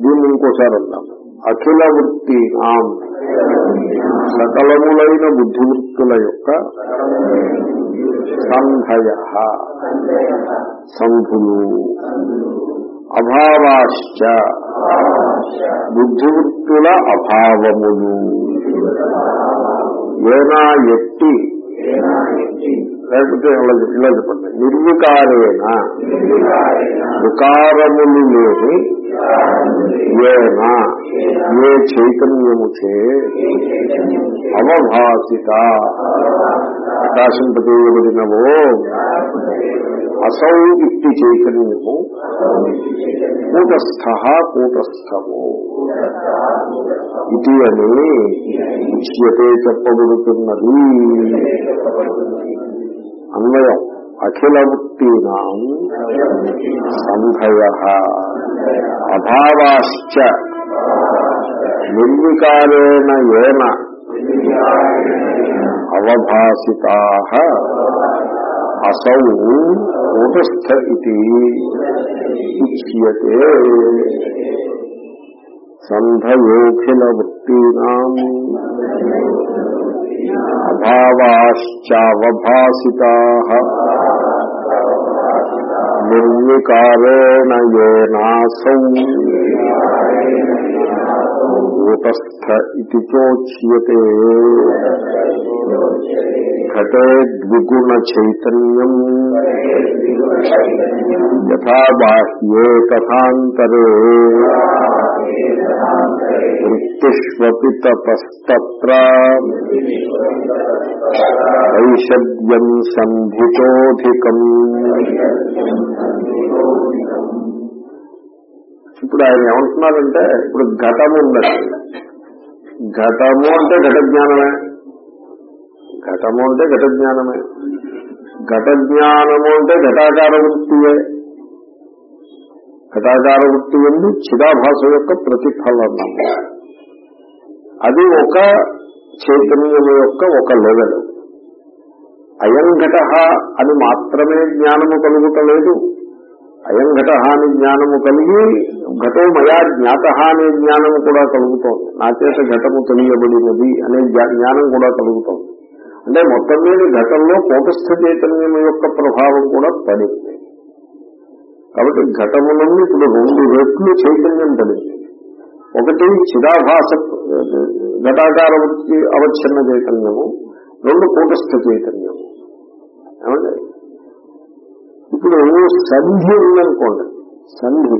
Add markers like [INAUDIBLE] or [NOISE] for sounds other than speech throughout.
దీన్ని ఇంకోసారి అన్నాము అఖిల వృత్తి సకలములైన బుద్ధివృత్తుల యొక్క సంధయ. సంధులు. అభావాశ్చ. బుద్ధివృత్తుల అభావములు. ఏనా ఎట్టి? లేకపోతే ఇలా ఇలా చెప్పండి. నిర్వికారేణ. వికారములు లేని ఏనా. ఏ చైతన్యముచే అవభాసిత. ప్రకాశింపజేయబడినవో అసౌ ఇట్టి చైతన్యము కూటస్థ కూటస్థము ఇది అని ఉచ్యతే చెప్పబడుతున్నది. అన్వయం. అఖిలవృత్తీనాం సంభయ అభావాశ్చ. నిర్వికారేణ ఏన. అవభాసితా. అసౌ కూటస్థ ఇది. ఉచ్యతే. సంధయోఖిల వృత్తీనా అభావాశ్చావభాసితా నిర్వికారేణ ఏనాసౌ కూటస్థ ఇది చోచ్యతే. ఘటే ద్విగుణ చైతన్యం యథా బాహ్యే తథాంతరే. వృత్తిష్వపి తపస్తత్ర వైషద్యం సంధితోధికం ఇప్పుడు ఆయన ఏమంటున్నారంటే ఇప్పుడు ఘటము ఉందండి. ఘటము అంటే ఘట జ్ఞానమే ఘటము అంటే ఘట జ్ఞానమే ఘట జ్ఞానము అంటే ఘటాకార వృత్తియే ఘటాకార వృత్తి ఎందు చిదాభాష యొక్క ప్రతిఫలనము అది ఒక చైతన్యము యొక్క ఒక లెవెల్ అయం ఘట అని మాత్రమే జ్ఞానము కలుగుతలేదు అయం ఘట అని జ్ఞానము కలిగి ఘటో మయా జ్ఞాత అనే జ్ఞానము కూడా కలుగుతోంది. నా చేత ఘటము తెలియబడినది అనే జ్ఞానం కూడా కలుగుతోంది. అంటే మొత్తం మీద ఘటంలో కోటస్థ చైతన్యం యొక్క ప్రభావం కూడా పడింది. కాబట్టి ఘటము ఇప్పుడు రెండు రెట్లు చైతన్యం కలిగింది ఒకటి చిరాభాస ఘటాకార వృత్తి అవచ్ఛిన్న చైతన్యము రెండు కూటస్థ చైతన్యము. ఏమండి? ఇప్పుడు సంధి ఉందనుకోండి. సంధి.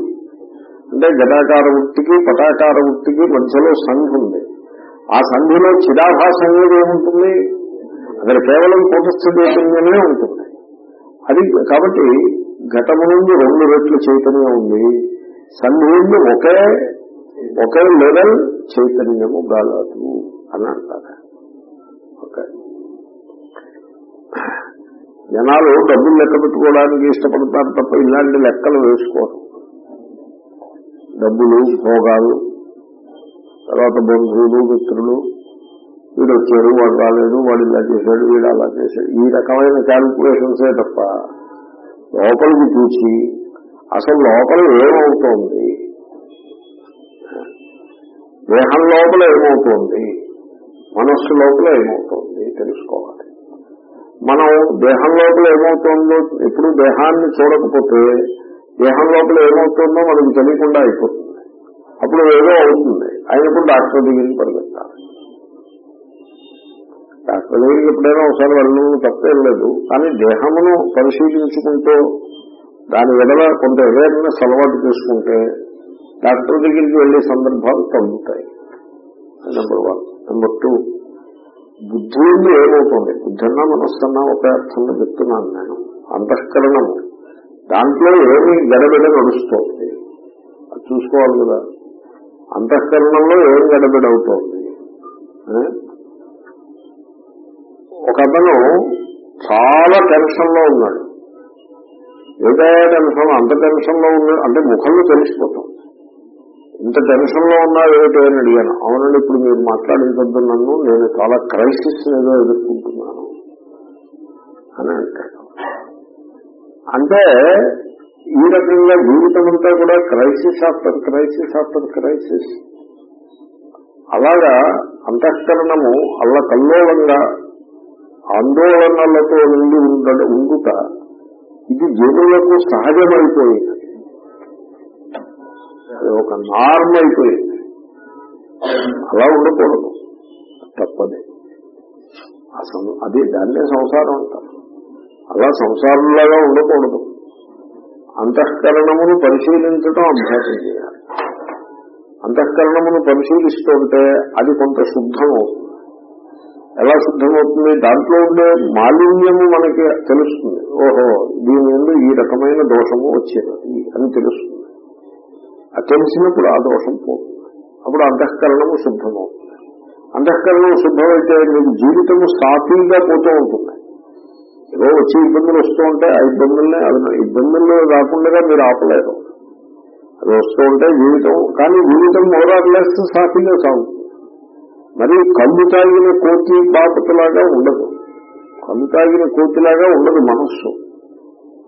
అంటే ఘటాకార వృత్తికి పటాకార వృత్తికి మధ్యలో సంధి ఉంది. ఆ సంధిలో చిదాభాస అనేది ఏముంటుంది? అక్కడ కేవలం కూటస్థ చైతన్యమే ఉంటుంది. అది కాబట్టి ఘటము నుండి రెండు రెట్లు చైతన్యం ఉంది. సంధి ఒకే ఒకే లెవెల్ చైతన్యము గలదు అని అంటారు. ఓకే. జనాలు డబ్బులు లెక్క పెట్టుకోవడానికి ఇష్టపడతారు తప్ప ఇలాంటి లెక్కలు వేసుకోరు. డబ్బులు భోగాలు తర్వాత బంధువులు మిత్రులు వీడు వచ్చాడు వాడు రాలేదు వాడు ఇలా చేశాడు వీడు అలా చేశాడు. ఈ రకమైన క్యాల్కులేషన్సే తప్ప లోపలికి చూసి అసలు లోపల ఏమవుతోంది? దేహం లోపల ఏమవుతోంది? మనస్సు లోపల ఏమవుతోంది? తెలుసుకోవాలి. మనం దేహం లోపల ఏమవుతుందో ఎప్పుడు దేహాన్ని చూడకపోతే దేహం లోపల ఏమవుతుందో మనకు తెలియకుండా అయిపోతుంది. అప్పుడు ఏదో అవుతుంది. అయినప్పుడు డాక్టర్ దగ్గరికి పరిగెత్తాలి. డాక్టర్ దగ్గరికి ఎప్పుడైనా ఒకసారి వెళ్ళను తప్పేం లేదు. కానీ దేహమును పరిశీలించుకుంటూ దాని ఎడల కొంత అవేర్నెస్ అలవాటు చేసుకుంటే డాక్టర్ దగ్గరికి వెళ్ళే సందర్భాలు తగ్గుతాయి. నెంబర్ వన్ నెంబర్ టూ బుద్ధి ఏమవుతుంది? బుద్ధి అన్నా మనస్సన్నా ఒక అర్థంలో చెప్తున్నాను నేను. అంతఃకరణము దాంట్లో ఏమి గడబిడ నడుస్తోంది. అది చూసుకోవాలి కదా. అంతఃకరణంలో ఏం గడబిడ అవుతోంది? ఒక అతను చాలా టెన్షన్లో ఉన్నాడు. ఏదే టెన్షన్? అంత టెన్షన్లో ఉన్నాడు అంటే ముఖంలో తెలిసిపోతాం. ఇంత టెన్షన్లో ఉన్నా ఏమిటో అని అడిగాను. అవునండి ఇప్పుడు మీరు మాట్లాడించొద్దు నన్ను నేను చాలా క్రైసిస్ ఏదో ఎదుర్కొంటున్నాను అని అంటాడు. అంటే ఈ రకంగా జీవితం అంతా కూడా crisis after crisis after crisis. అలాగా అంతఃకరణము అల్ల కల్లోలంగా ఆందోళనలతో నిండి ఉండ ఉండుట ఇది జనులకు సహజమైపోయింది. అది ఒక నార్మ్ అయిపోయింది అలా ఉండకూడదు. తప్పదే. అసలు అది దాన్నే సంసారం అంటారు. అలా సంసారంలాగా ఉండకూడదు. అంతఃకరణమును పరిశీలించడం అభ్యాసం చేయాలి. అంతఃకరణమును పరిశీలిస్తుంటే అది కొంత శుద్ధం అవుతుంది ఎలా శుద్ధమవుతుంది దాంట్లో ఉండే మాలిన్యము మనకి తెలుస్తుంది. ఓహో దీని నుండి ఈ రకమైన దోషము వచ్చేది అని తెలుస్తుంది. అది తెలిసినప్పుడు ఆ దోషం పోతుంది. అప్పుడు అంతఃకరణము శుద్ధమవుతుంది. అంతఃకరణం శుద్ధమైతే మీకు జీవితము సాఫీగా పోతూ ఉంటుంది. ఏదో వచ్చి ఇబ్బందులు వస్తూ ఉంటే ఆ ఇబ్బందుల్ని అది ఇబ్బందులు రాకుండా మీరు ఆపలేరు. అది వస్తూ ఉంటే జీవితం. కానీ జీవితం మోరార్లెస్ సాఫీగా సాగుతుంది. మరి కళ్ళు తాగిన కోతి బాపతలాగా ఉండదు. కళ్ళు తాగిన కోతిలాగా ఉండదు మనస్సు.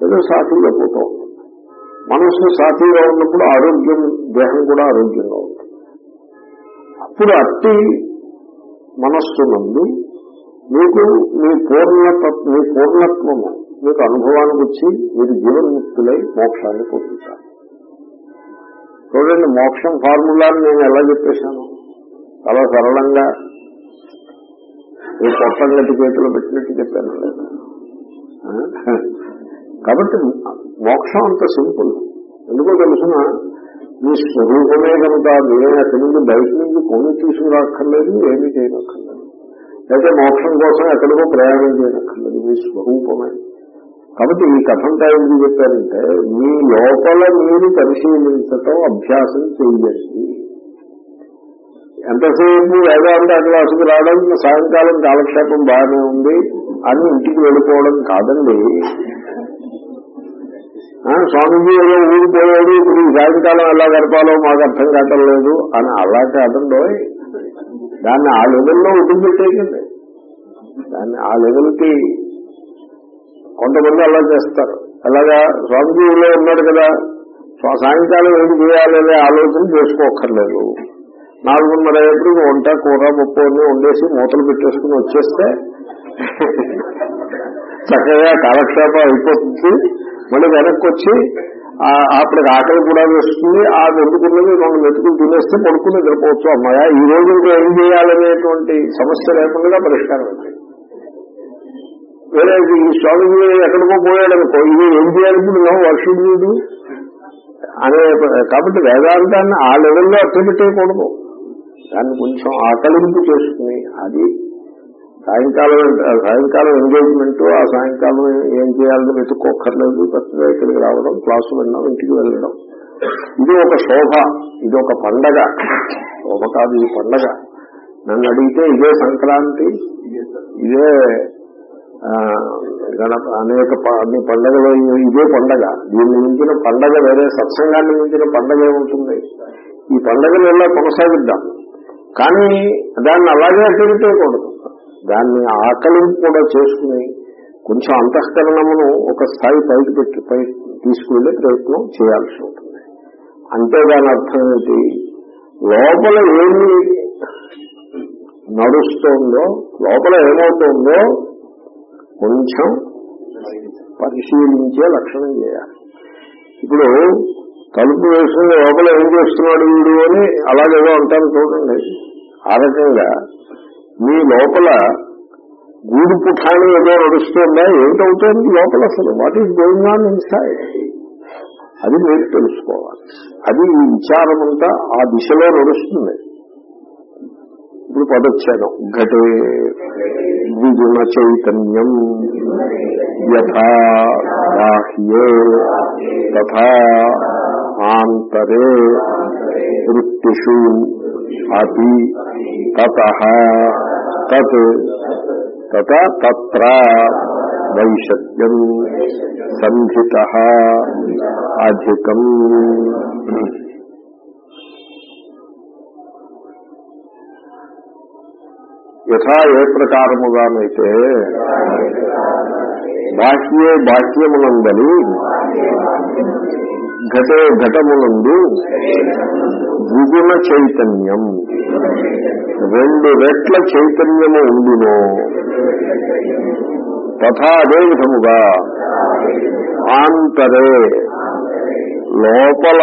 ఏదో సాఫీగా పోతూ. ఉంటుంది మనస్సు సాఫీగా ఉన్నప్పుడు ఆరోగ్యం దేహం కూడా ఆరోగ్యంగా ఉంటుంది. అప్పుడు అట్టి మనస్సు నుండి మీకు మీ పూర్ణత మీ పూర్ణత్వము మీకు అనుభవానికి వచ్చి మీరు జీవన్ముక్తులై మోక్షాన్ని పొందుతారు. చూడండి మోక్షం ఫార్ములాని నేను ఎలా చెప్పేశాను? చాలా సరళంగా ఈ పొట్టం గట్టి చేతిలో పెట్టినట్టు చెప్పాను. లేదు కాబట్టి మోక్షం అంత సింపుల్. ఎందుకో తెలుసిన? మీ స్వరూపమే కనుక మీరే అక్కడి నుంచి బయట నుంచి కొని తీసుకురాక్కర్లేదు ఏమీ చేయనక్కర్లేదు. అయితే మోక్షం కోసం ఎక్కడికో ప్రయాణం చేయనక్కర్లేదు మీ స్వరూపమే. కాబట్టి ఈ కథంతా ఎందుకు చెప్పారంటే మీ లోపల మీరు పరిశీలించటం అభ్యాసం చేయండి ఎంతసేపు వేదాంత క్లాసుకు రావడం సాయంకాలం కాలక్షేపం బాగానే ఉంది అని ఇంటికి వెళ్ళిపోవడం కాదండి. ఆ, స్వామీజీ ఏదో ఊరిపోయాడు ఇప్పుడు ఈ సాయంకాలం ఎలా గడపాలో మాకు అర్థం కావటం లేదు అని అలా కాదండో దాన్ని ఆ లెవెల్లో వదిలిపెట్టేయండి దాన్ని ఆ లెవెల్కి కొంతమంది అలా చేస్తారు. అలాగా స్వామిజీ ఉన్నాడు కదా సాయంకాలం ఏం చేయాలనే ఆలోచన చేసుకోక్కర్లేదు. నాలుగున్నర ఎప్పుడు వంట కూర ముప్పు అన్ని వండేసి మూతలు పెట్టేసుకుని వచ్చేస్తే చక్కగా కాలక్షేపం అయిపోతుంది. మళ్ళీ వెనక్కి వచ్చి అప్పటికి ఆకలి కూడా వేస్తుంది. ఆ వెతుకున్నది రెండు వెతుకులు తినేస్తే పడుకుని నిద్రపోవచ్చు. అమ్మాయ ఈ రోజు ఇంకా ఏం చేయాలనేటువంటి సమస్య లేకుండా పరిష్కారం వేరే ఈ స్వామి ఎక్కడికో పోయాడు అనుకో ఇది ఏం చేయాలి నో వర్షుడు అనే కాబట్టి వేదాంతాన్ని ఆ లెవెల్లో అట్టబెట్టేయకూడదు దాన్ని కొంచెం ఆకలింపు చేసుకుని అది సాయంకాలం సాయంకాలం ఎంగేజ్మెంట్ ఆ సాయంకాలం ఏం చేయాలని వెతుక్కోక్కర్లేదు కొత్తగా ఇక్కడికి రావడం క్లాసు వినడం ఇంటికి వెళ్ళడం. ఇది ఒక శోభ ఇది ఒక పండగ. శోభ కాదు ఇది పండగ. నన్ను అడిగితే ఇదే సంక్రాంతి ఇదే గణప అనేక ప- అన్ని పండగలు ఇదే పండగ. దీన్ని మించిన పండగ వేరే సత్సంగాన్ని మించిన పండగ ఏముంటుంది? ఈ పండగను ఎలా కొనసాగిద్దాం? కానీ దాన్ని అలాగే తిరిగేయకూడదు. దాన్ని ఆకలింపు కూడా చేసుకుని కొంచెం అంతఃకరణమును ఒక స్థాయి పైకి పెట్టి పై తీసుకువెళ్ళే ప్రయత్నం చేయాల్సి ఉంటుంది. అంటే దాని అర్థం ఏంటి? లోపల ఏమి నడుస్తోందో లోపల ఏమవుతోందో కొంచెం పరిశీలించే లక్షణం చేయాలి. ఇప్పుడు తలుపు వేసుకుని లోపల ఏం చేస్తున్నాడు వీడు అని అలాగేదో అంటారు చూడండి. ఆ రకంగా మీ లోపల గూడు పుఠాలు ఏదో నడుస్తుందా? ఏమిటవుతుంది లోపల అసలు? What is going on inside అది మీరు తెలుసుకోవాలి. అది ఈ విచారం అంతా ఆ దిశలో నడుస్తుంది. ఇప్పుడు పదచ్ఛేదం. ఘటే ద్విగుణ చైతన్యం యథా బాహ్యే తథా ఆంతరే వృత్తిషు అతి తత్ తత తత్ర వైశక్యం సంధిత అధికం యథా ఏ ప్రకారముగానైతే బాహ్యే బాహ్యమునందలి ఘటే ఘటమునందు ద్విగుణ చైతన్యం. రెండు రెట్ల చైతన్యము ఉండునో. తథా అదే విధముగా ఆంతరే లోపల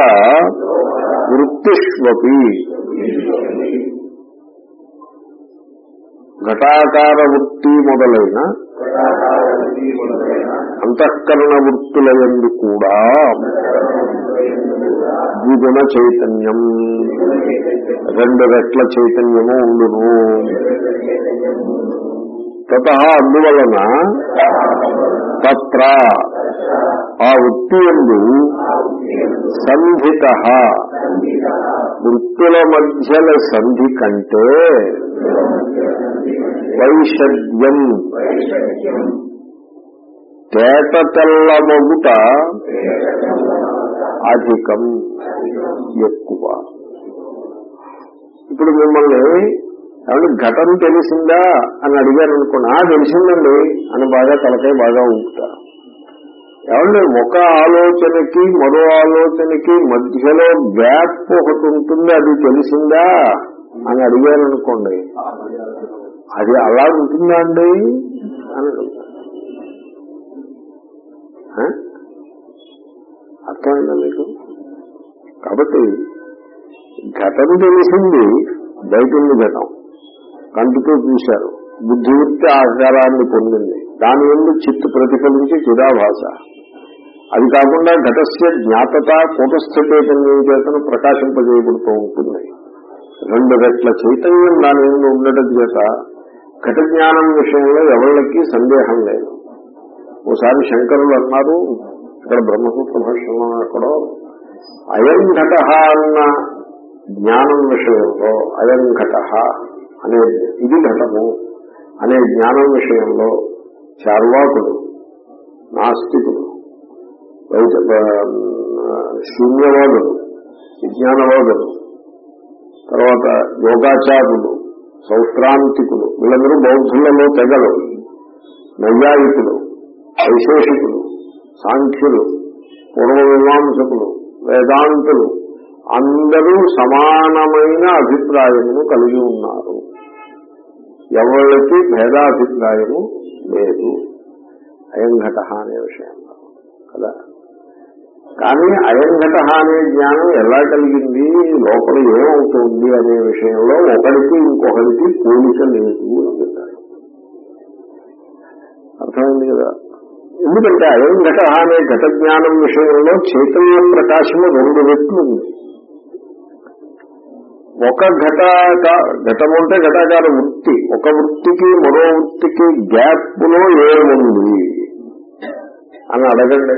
వృత్తిష్వపి. ఘటాకార వృత్తి మొదలైన అంతఃకరణ వృత్తుల ఎందు కూడా ద్విగుణ చైతన్యం. రెండు రెట్ల చైతన్యము ఉండును. తత అందువలన తత్ర ఆ వృత్తి ఎందు సంధిత వృత్తుల మధ్యల సంధి కంటే వైషద్యం తేట తెల్లమగుట అధికం ఎక్కువ. ఇప్పుడు మిమ్మల్ని ఏమంటే ఘటన తెలిసిందా అని అడిగారు అనుకోండి ఆ తెలిసిందండి. అని బాగా తలకాయ బాగా ఊపుతారు ఏమంటే ఒక ఆలోచనకి మరో ఆలోచనకి మధ్యలో గ్యాప్ ఒకటి ఉంటుంది అది తెలిసిందా అని అడిగారు అనుకోండి అది అలా ఉంటుందా అండి? అని అడుగుతారు అర్థమైందా మీకు? కాబట్టి ఘటన తెలిసింది బయట ఉంది ఘటం. కంటితో చూశారు. బుద్ధివృత్తి ఆకారాన్ని పొందింది. దాని నుండి చిత్తు ప్రతిఫలించి చిరాభాష అది కాకుండా ఘటస్య జ్ఞాతత కూటస్థ చైతన్యం చేతను ప్రకాశింపజేయబడుతూ ఉంటుంది. రెండు రెట్ల చైతన్యం దాని నుండి ఉండటం చేత ఘట జ్ఞానం విషయంలో ఎవరికి సందేహం లేదు. ఓసారి శంకరులు అన్నారు ఇక్కడ బ్రహ్మసూత్ర భాషలో ఎక్కడో అయం ఘట అన్న జ్ఞానం విషయంలో అయం ఘట అనే ఇది ఘటము అనే జ్ఞానం విషయంలో చార్వాకుడు నాస్తికుడు వైత శూన్యవాదుడు విజ్ఞానవాదుడు తర్వాత యోగాచారుడు సౌత్రాంతికులు వీళ్ళందరూ బౌద్ధులలో తెగలు నైయాయికులు వైశేషికులు. సాంఖ్యులు పూర్వమీమాంసకులు వేదాంతులు అందరూ సమానమైన అభిప్రాయమును కలిగి ఉన్నారు. ఎవరికి భేదాభిప్రాయము లేదు. అయంఘట అనే విషయంలో కదా? కానీ అయంఘట అనే జ్ఞానం ఎలా కలిగింది? లోపల ఏమవుతుంది అనే విషయంలో ఒకరికి ఇంకొకరికి పోలిక లేదు అని చెప్పారు. అర్థమైంది కదా? ఎందుకంటే అయంఘట అనే ఘట జ్ఞానం విషయంలో చైతన్య ప్రకాశము రెండు రెట్లు ఉంది. ఒక ఘట ఘటం అంటే ఘటాకార వృత్తి. ఒక వృత్తికి మరో వృత్తికి గ్యాప్లో ఏముంది? అని అడగండి.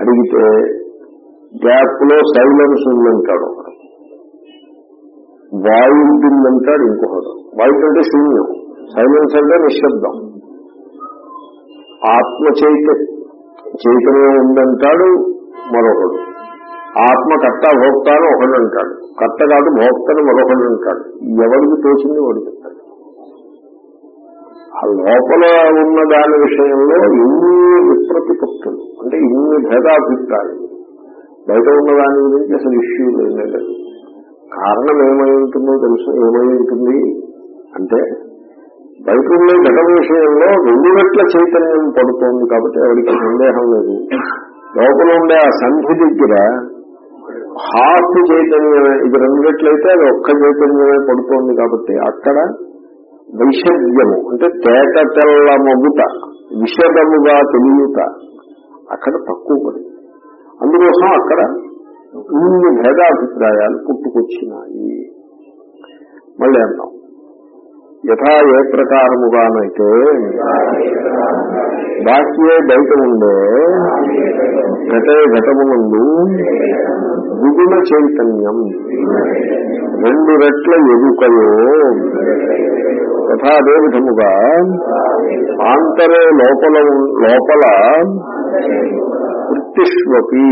అడిగితే గ్యాప్లో సైలెన్స్ ఉందంటాడు ఒకడు. వాయు ఉంటుందంటాడు ఇంకొకడు. వాయు అంటే శూన్యం. సైలెన్స్ అంటే నిశ్శబ్దం. ఆత్మ చైత చైతన్యం ఉందంటాడు మరొకడు. ఆత్మ కర్త భోక్త అని ఒకడు అంటాడు కర్త కాదు భోక్తను మరొకడు అంటాడు. ఎవరికి తోచింది వాడు చెప్తాడు. ఆ లోపల ఉన్న దాని విషయంలో ఇన్ని విప్రతిపత్తులు అంటే ఇన్ని భేదాభిప్రాయాలు. బయట ఉన్న దాని గురించి అసలు ఇష్యూ లేదు. కారణం ఏమై ఉంటుందో తెలుసు? ఏమై ఉంటుంది? అంటే బయట ఉండే ఘట విషయంలో రెండు రెట్ల చైతన్యం పడుతోంది కాబట్టి ఎవరికి సందేహం లేదు. లోపల ఉండే ఆ సంధి దగ్గర హాఫ్ చైతన్యమే ఇది రెండు రెట్లయితే అది ఒక్క చైతన్యమే పడుతోంది కాబట్టి అక్కడ వైషద్యము అంటే తేట తెల్ల మగుట విషదముగా తెలియట అక్కడ తక్కువ పడింది. అందుకోసం అక్కడ ఇన్ని భేదాభిప్రాయాలు పుట్టుకొచ్చినాయి. మళ్ళీ అన్నాం యథా ఏ ప్రకారముగానైతే బాహ్యే బయట ఉండే ఘటే ఘటముందు ద్విగుణ చైతన్యం. రెండు రెట్ల ఎరుకయో యథా అదే విధముగా ఆంతరే లోపల లోపల వృత్తిష్వపి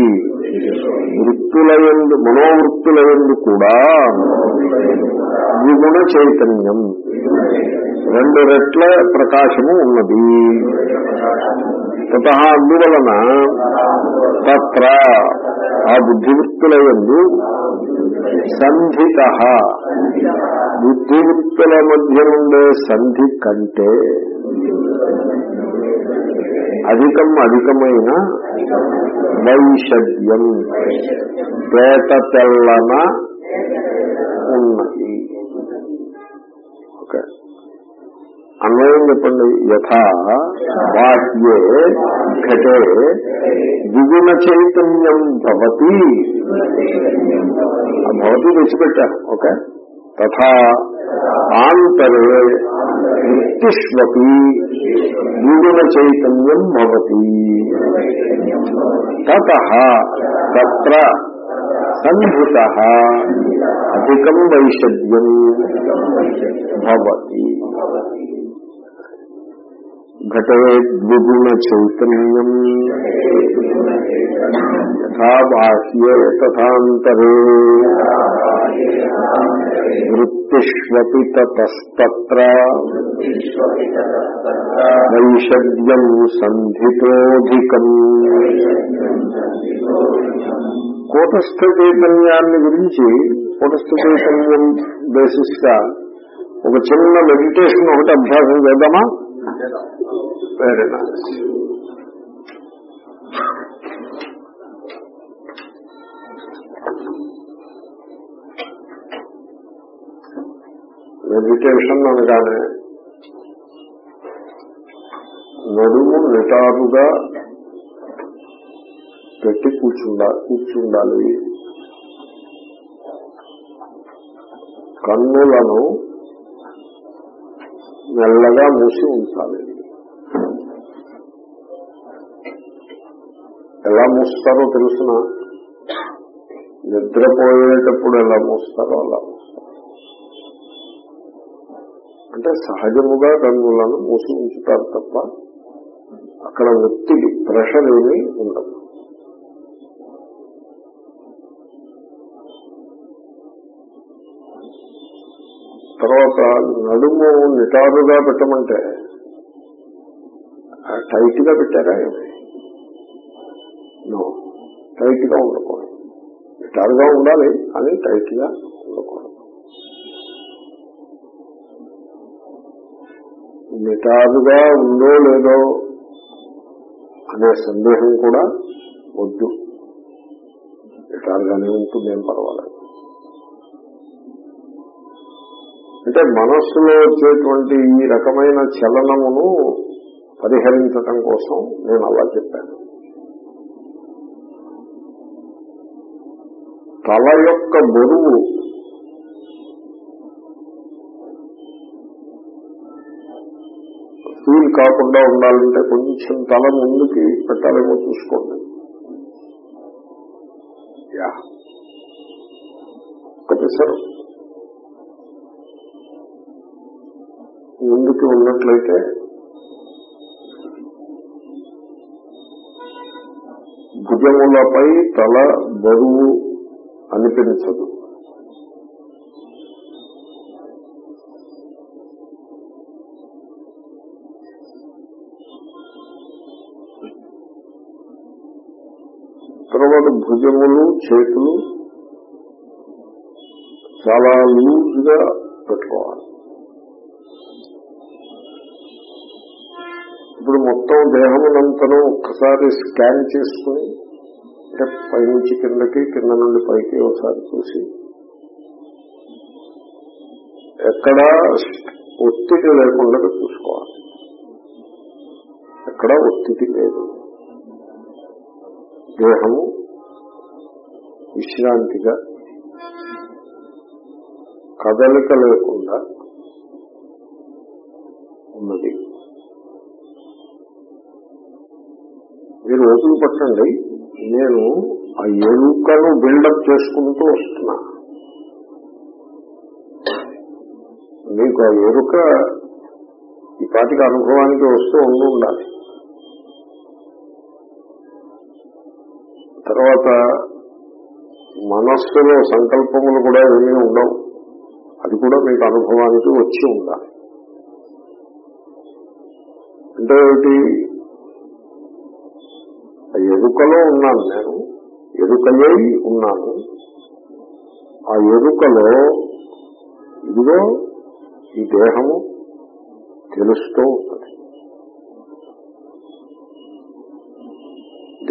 వృత్తులయందు మనోవృత్తులయందు కూడా ద్విగుణ చైతన్యం. రెండు రెట్ల ప్రకాశము ఉన్నది. తత అందువలన తత్ర ఆ బుద్ధివృత్తులయందు సంధిత. బుద్ధివృత్తుల మధ్య ఉండే సంధి కంటే అధికం అధికమైన వైషద్యం. పేట తెల్లన ఉన్నది. ఓకే. అన్వయం చెప్పండి. యథా బాహ్యే ఘటే ద్విగుణ చైతన్యం భవతి. భవతి తెచ్చిపెట్టారు. ఓకే. తథా ఆంతరే వృత్తిష్వపి ద్విగుణ చైతన్యం భవతి. తత్ర సంహిత అధికం వైషద్యం భవతి. ఘటే ద్విగుణ చైతన్యం యథా బాహ్యే తథాంతరే వృత్తిష్వపి తతస్తత్ర వైషద్యం సంధితోధికం కూటస్థ చైతన్యాన్ని గురించి కూటస్థ చైతన్యం బేసిస్గా ఒక చిన్న మెడిటేషన్ ఒకటి అభ్యాసం చేద్దామా? వెరీ నైస్ మెడిటేషన్ అనగానే నడుము నిటారుగా పెట్టి కూర్చుండా కూర్చుండాలి. కన్నులను మెల్లగా మూసి ఉంచాలి. ఎలా మూస్తారో తెలుసిన? నిద్రపోయేటప్పుడు ఎలా మూస్తారో అలా మూస్తారు. అంటే సహజముగా కన్నులను మూసి ఉంచుతారు తప్ప అక్కడ ఒత్తిడి ప్రెషర్ ఏమీ ఉండదు. తర్వాత నడుము నిటారుగా పెట్టమంటే టైట్గా పెట్టారా ఏమి? టైట్గా ఉండకూడదు. నిటారుగా ఉండాలి అని టైట్గా ఉండకూడదు. నిటారుగా ఉందో లేదో అనే సందేహం కూడా వద్దు. నిటారుగానే ఉంటుంది ఏం పర్వాలేదు. అంటే మనస్సులో వచ్చేటువంటి ఈ రకమైన చలనమును పరిహరించటం కోసం నేను అలా చెప్పాను. తల యొక్క బరువు ఫీల్ కాకుండా ఉండాలంటే కొంచెం తల ముందుకి పెట్టాలేమో చూసుకోండి. యా. ఒకటి ముందుకి ఉన్నట్లయితే భుజములపై తల బరువు అనిపించదు. తర్వాత భుజములు చేతులు చాలా లూజ్గా పెట్టుకోవాలి. ఇప్పుడు మొత్తం దేహమునంతను ఒక్కసారి స్కాన్ చేసుకుని అంటే పైనుంచి కిందకి కింద నుండి పైకి ఒకసారి చూసి ఎక్కడ ఒత్తిడి లేకుండా చూసుకోవాలి. ఎక్కడ ఒత్తిడి లేదు. దేహము విశ్రాంతిగా కదలిక లేకుండా మీరు ఓపిక పట్టండి. నేను ఆ ఎరుకను బిల్డప్ చేసుకుంటూ వస్తున్నా. మీకు ఆ ఎరుక ఈ పాటికి అనుభవానికి వస్తూ ఉండి ఉండాలి. తర్వాత మనస్సులో సంకల్పములు కూడా ఏమీ ఉండవు. అది కూడా మీకు అనుభవానికి వచ్చి ఉండాలి. అంటే ఎరుకలో ఉన్నాను నేను. ఎరుకయ్యై ఉన్నాను. ఆ ఎరుకలో ఇదిగో ఈ దేహము తెలుస్తూ ఉన్నది.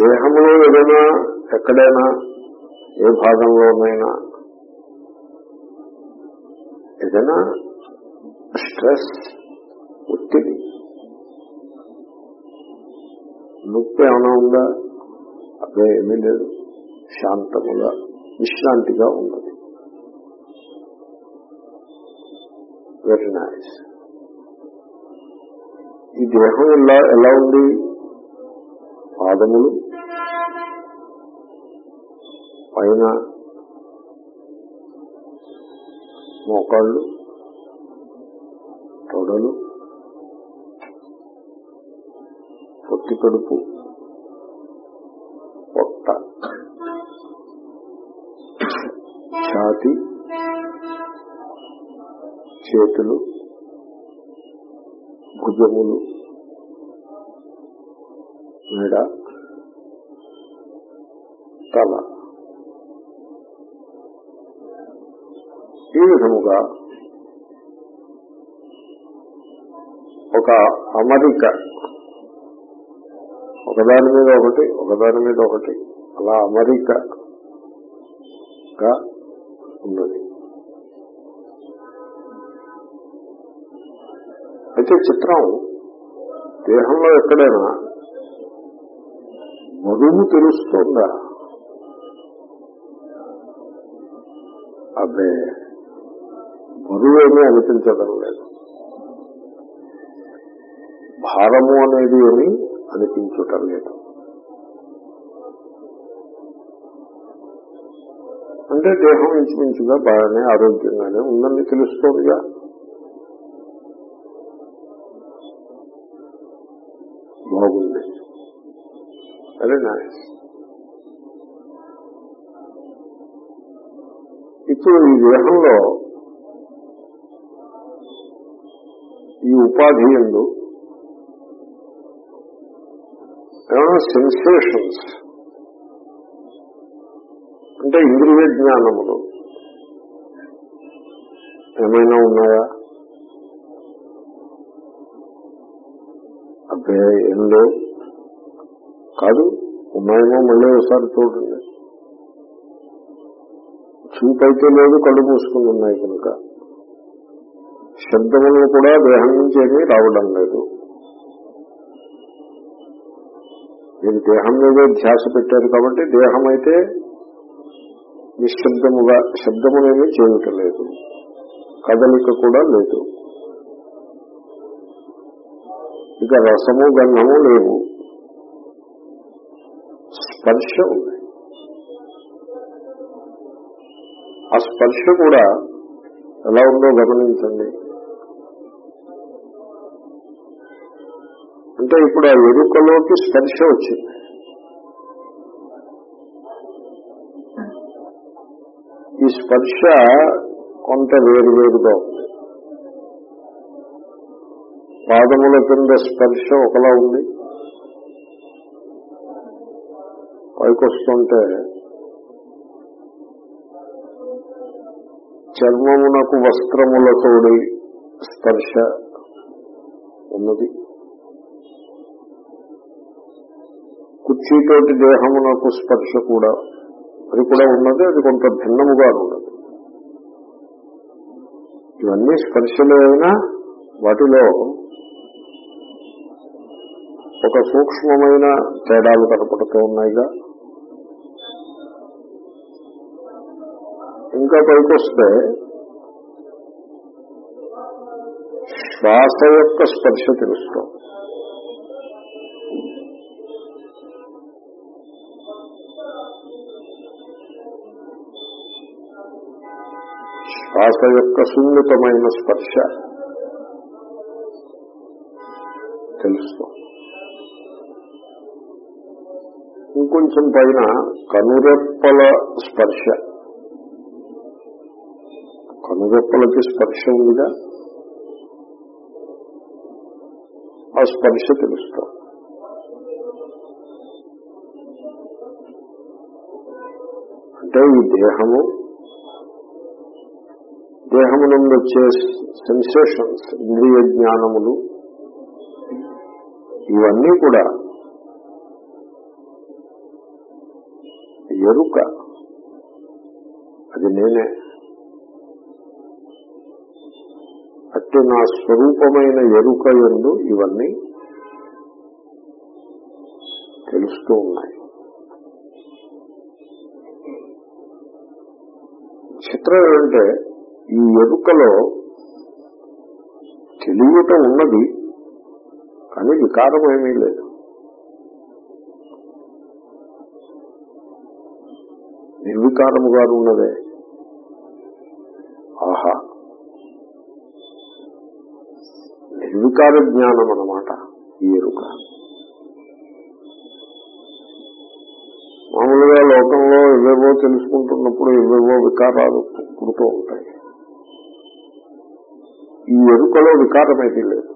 దేహంలో ఏదైనా ఎక్కడైనా ఏ భాగంలోనైనా ఏదైనా స్ట్రెస్ ఒత్తిడి. నొప్పి ఏమైనా ఉందా? అదే ఏమీ లేదు. శాంతముగా విశ్రాంతిగా ఉన్నది. వెరీ నైస్ ఈ దేహం ఎలా ఎలా ఉంది? పాదములు పైన మోకాళ్ళు తొడలు పొత్తి కడుపు పొట్ట ఛాతి చేతులు భుజములు మెడ తల. ఈ విధముగా ఒక అమరిక. ఒకదాని మీద ఒకటి ఒకదాని మీద ఒకటి. అలా అమరికగా ఉన్నది. అయితే చిత్రం దేహంలో ఎక్కడైనా బరువు తెలుస్తుందా అదే బరువు ఏమీ అనిపించడం లేదు. భారము అనేది ఏమీ అనిపించటం లేదు. అంటే దేహం ఇంచుమించుగా బాగానే ఆరోగ్యంగానే ఉందని తెలుస్తోందిగా. బాగుంది. అదే నైస్ ఇప్పుడు ఈ దేహంలో ఈ ఉపాధి ఎందు సెన్సేషన్స్ అంటే ఇంద్రియ జ్ఞానములు. ఏమైనా ఉన్నాయా? అబ్బే ఏం లేవు. కాదు ఉన్నాయేమో మళ్ళీ ఒకసారి చూడండి. చూపైతే లేదు కళ్ళు మూసుకుని ఉన్నాయి కనుక. శబ్దములు కూడా దేహం నుంచి ఏమీ రావడం లేదు. మీరు దేహం మీద ధ్యాస పెట్టారు కాబట్టి దేహం అయితే నిశ్శబ్దముగా శబ్దమునేమి చేయటం లేదు కదలిక కూడా లేదు. ఇక రసము గంధము లేవు. స్పర్శ ఉంది. ఆ స్పర్శ కూడా ఎలా ఉందో గమనించండి. అంటే ఇప్పుడు ఆ ఎరుకలోకి స్పర్శ వచ్చింది. స్పర్శ కొంత వేరువేరుగా ఉంది. పాదముల కింద స్పర్శ ఒకలా ఉంది. పైకొస్తుంటే చర్మమునకు వస్త్రములతోడి స్పర్శ ఉన్నది. కుర్చీతోటి దేహమునకు స్పర్శ కూడా అది కూడా ఉన్నది అది కొంత భిన్నముగా ఉన్నది. ఇవన్నీ స్పర్శలే అయినా వాటిలో ఒక సూక్ష్మమైన తేడాలు కనపడుతూ ఉన్నాయిగా. ఇంకా పైకొస్తే శ్వాస యొక్క స్పర్శ తెలుస్తాం శ్వాస యొక్క సున్నితమైన స్పర్శ. తెలుస్తాం ఇంకొంచెం పైన కనురెప్పల స్పర్శ. కనురెప్పలకి స్పర్శ ఉందిగా? ఆ స్పర్శ తెలుస్తాం అంటే ఈ దేహము దేహమునందు వచ్చే సెన్సేషన్స్ ఇంద్రియ జ్ఞానములు ఇవన్నీ కూడా ఎరుక. అది నేనే. అట్టి నా స్వరూపమైన ఎరుక ఎందు ఇవన్నీ తెలుస్తూ ఉన్నాయి. చిత్రం ఏంటంటే ఈ ఎరుకలో తెలియట ఉన్నది కానీ వికారం ఏమీ లేదు. నిర్వికారముగా ఉన్నదే. ఆహా. నిర్వికార జ్ఞానం అన్నమాట ఈ ఎరుక. మామూలుగా లోకంలో ఇవేవో తెలుసుకుంటున్నప్పుడు ఇవేవో వికారాలు పుడుతూ ఉంటాయి. ఈ ఎరుకలో వికారం అయితే లేదు.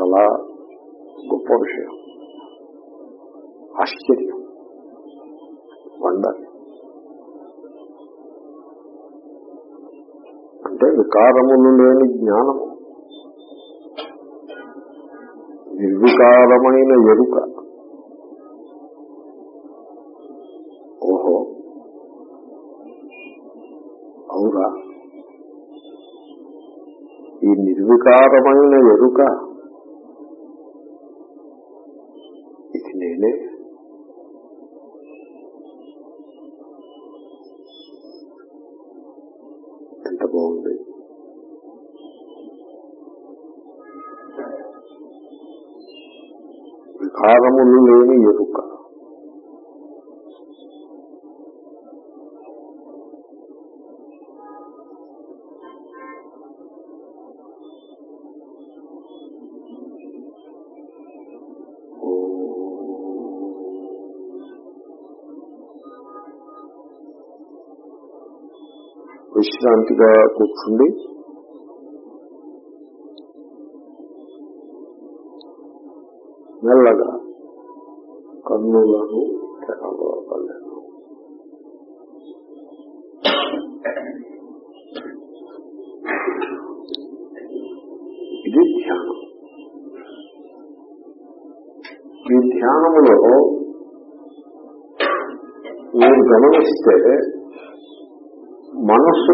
చాలా గొప్ప విషయం. ఆశ్చర్యం. వండర్ అంటే వికారములు లేని జ్ఞానము. నిర్వికారమైన ఎరుక. నిర్వికారమైన ఎరుక. విశ్రాంతిగా కూర్చుండి మెల్లగా కన్నులను తెరవగలను. ఇది ధ్యానం. ఈ ధ్యానంలో మీరు గమనిస్తే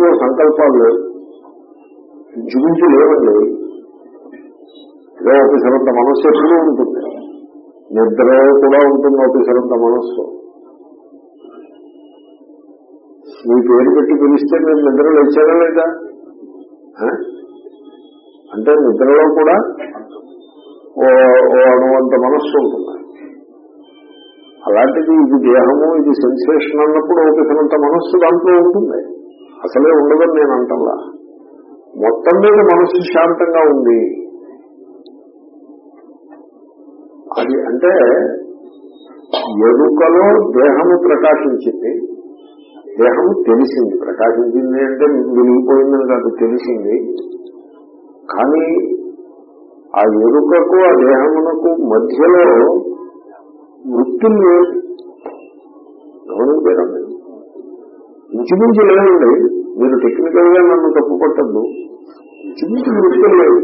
మనస్సులో సంకల్పాలు లేవు ఇంచుమించు లేవండి ఏదో ఒకసారంత మనస్సు ఎప్పుడూ ఉంటుంది. నిద్ర కూడా ఉంటుంది ఒకసారంత మనస్సు. మీ పేరు పెట్టి పిలిస్తే నేను నిద్ర లేచారా లేదా? అంటే నిద్రలో కూడా ఓ ఓ అణువంత మనస్సు ఉంటుంది. అలాంటిది ఇది దేహము ఇది సెన్సేషన్ అన్నప్పుడు ఒకసినంత మనస్సు దాంట్లో ఉంటుంది. అసలే ఉండదని నేను అంటల్లా. మొత్తం మీద మనస్సు శాంతంగా ఉంది. అది అంటే ఎరుకలో దేహము ప్రకాశించింది. దేహము తెలిసింది. ప్రకాశించింది అంటే వెలిగిపోయిందని కాదు తెలిసింది. కానీ ఆ ఎరుకకు ఆ దేహమునకు మధ్యలో వృత్తులు లేవు. ఇంచుమించు లేదండి మీరు టెక్నికల్గా నన్ను తప్పు పట్టద్దు. ఇంచుమించు వృత్తులు లేవు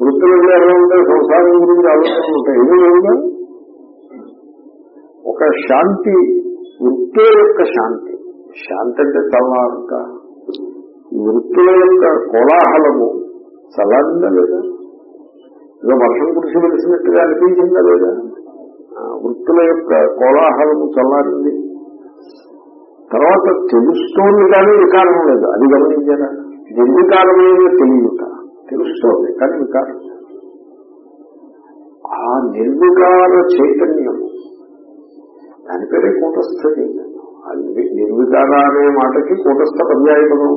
వృత్తులు ఎలా ఉంటాయి సంసారం గురించి ఆలోచనలు ఉంటాయి. ఏమీ లేవుగా? ఒక శాంతి వృత్తుల యొక్క శాంతి. శాంతి అంటే చల్లారక వృత్తుల యొక్క కోలాహలము చల్లారిందా లేదా? ఏదో వర్షం కురిసి వెలిసినట్టుగా అనిపించిందా లేదా? వృత్తుల యొక్క కోలాహలము చల్లారింది తర్వాత తెలుస్తోంది కానీ వికారం లేదు. అది గమనించారా? నిర్వికారమైన తెలియట తెలుస్తోంది కానీ వికారం ఆ నిర్వికార చైతన్యం దాని పేరే కూటస్థ చైతన్యం నిర్వికార అనే మాటకి కూటస్థ పర్యాయపదం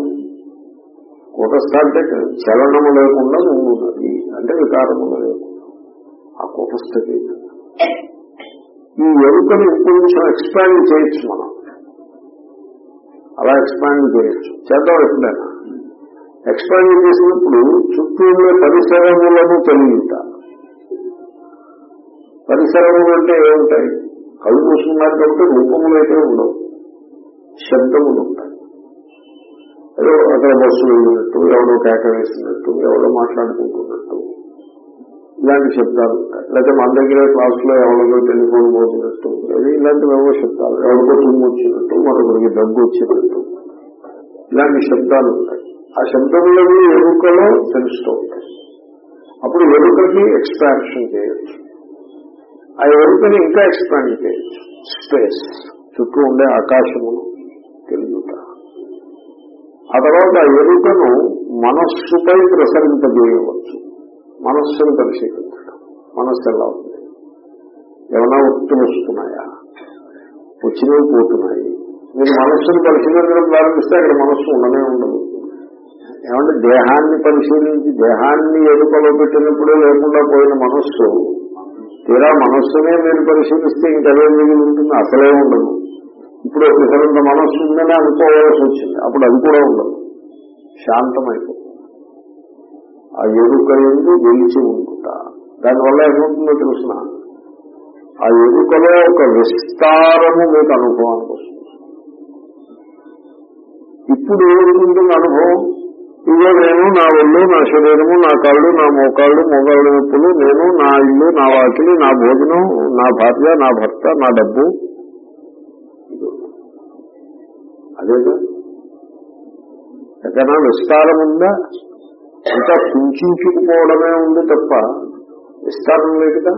కూటస్థ అంటే చలనము లేకుండా ఉన్నది అంటే వికారము లేకుండా. ఆ కూటస్థ చైతన్యం ఈ ఎరుకను కొంచెం ఎక్స్పాండ్ చేయొచ్చు మనం. అలా ఎక్స్పాండ్ చేయొచ్చు. చేద్దాం ఎప్పుడైనా ఎక్స్పాండ్ చేసినప్పుడు చుట్టూ ఉండే పరిసరములను తెలియట పరిసరములు అంటే ఏముంటాయి? కళ్ళు మూసుకున్నారు కాబట్టి రూపములు అయితే ఉండవు. శబ్దములు ఉంటాయి. ఏదో అక్కడ బస్సులు వెళ్ళినట్టు ఎవడో కేక వేసినట్టు ఎవడో మాట్లాడుకుంటున్నట్టు ఇలాంటి శబ్దాలు ఉంటాయి. లేకపోతే మన దగ్గర క్లాసులో ఎవరిలో టెలిఫోన్ పోతున్నట్టు ఇలాంటివి ఏవో శబ్దాలు ఎవరికో తుమ్ము వచ్చినట్టు మరొకరికి దగ్గు వచ్చినట్టు. ఇలాంటి శబ్దాలు ఉంటాయి. ఆ శబ్దములని ఎరుకలో తెలుస్తూ ఉంటాయి. అప్పుడు ఎరుకకి ఎక్స్పాన్షన్ చేయొచ్చు. ఆ ఎరుకని ఇంకా ఎక్స్పాండ్ చేయొచ్చు. స్పేస్ చుట్టూ ఉండే ఆకాశమును తెలియట ఆ తర్వాత ఆ ఎరుకను మనస్సుపై ప్రసరింపజేయవచ్చు. మనస్సును పరిశీలించడం. మనస్సు ఎలా ఉంది. ఏమైనా వృత్తులు వస్తున్నాయా వచ్చినవి పోతున్నాయి. మీరు మనస్సును పరిశీలించడం ప్రారంభిస్తే అక్కడ మనస్సు ఉండనే ఉండదు. ఏమంటే దేహాన్ని పరిశీలించి దేహాన్ని ఎరుకలో పెట్టినప్పుడు లేకుండా పోయిన మనస్సు తీరా మనస్సునే మీరు పరిశీలిస్తే ఇంకదే మిగిలి ఉంటుంది అసలే ఉండదు. ఇప్పుడు ఒకసారి మనస్సు ఉందని అనుకోవాల్సి వచ్చింది. అప్పుడు అది కూడా ఉండదు. శాంతమైపోతుంది. ఆ ఎరుక ఎందు గెలిచి ఉంటుంట దానివల్ల ఏమవుతుందో తెలుసిన? ఆ ఎరుకలో ఒక విస్తారము మీకు అనుభవానికి వస్తుంది. ఇప్పుడు ఏముంటుంది అనుభవం? ఇదో నేను నా ఒళ్ళు నా శరీరము నా కళ్ళు నా మోకాళ్ళు మోకాళ్ళు నొప్పులు నేను నా ఇల్లు నా వాకిలి నా భోజనం నా భార్య నా భర్త నా డబ్బు. అదేగా ఎక్కడైనా విస్తారం ఉందా? ఇంకా కుంచుకుపోవడమే ఉంది తప్ప విస్తారం లేదుగా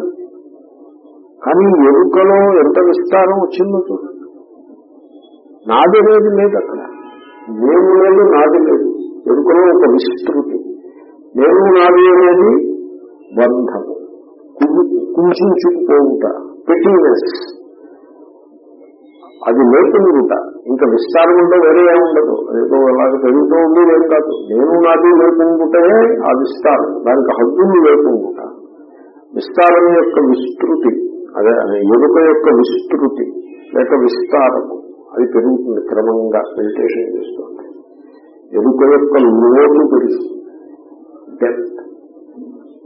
కానీ ఎరుకలో ఎంత విస్తారం వచ్చిందో చూడండి. నాది లేదు లేదు అక్కడ. నేను లేదు నాది లేదు. ఎరుకలో ఒక విస్తృతి. నేను నాది అనేది బంధము కుంచుకుపోవుట పెట్టినెస్ అది లేకుండా ఇంకా విస్తారం ఉంటే వేరే ఏముండదు ఏదో అలాగే పెరుగుతూ ఉంది ఏం కాదు. నేను నాది లేకుంటే ఆ విస్తారం దానికి హద్దులు లేకుండా విస్తారం యొక్క విస్తృతి. అదే అదే ఎరుక యొక్క విస్తృతి లేక విస్తారము అది పెరుగుతుంది క్రమంగా మెడిటేషన్ చేస్తుంది. ఎరుక యొక్క లోటు పెరుగుతుంది. డెప్త్